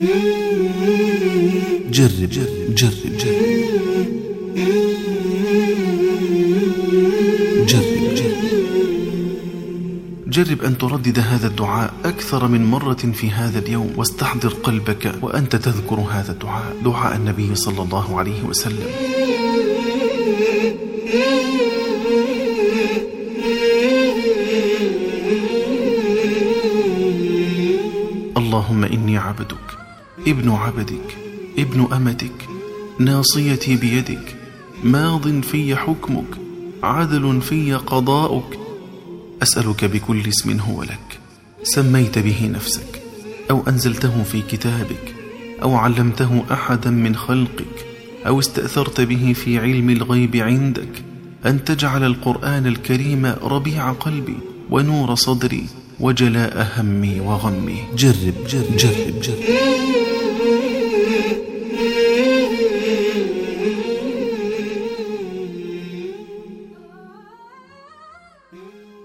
جرب جرب جرب. جرب جرب. جرب جرب أن تردد هذا الدعاء أكثر من مرة في هذا اليوم واستحضر قلبك وأنت تذكر هذا الدعاء. دعاء النبي صلى الله عليه وسلم. اللهم إني عبدك. ابن عبدك ابن أمتك ناصيتي بيدك ماض في حكمك عدل في قضاؤك. أسألك بكل اسم هو لك سميت به نفسك أو أنزلته في كتابك أو علمته أحدا من خلقك أو استأثرت به في علم الغيب عندك. أن تجعل القرآن الكريم ربيع قلبي ونور صدري وجلاء همي وغمي. جرب جرب جرب جرب. Thank you.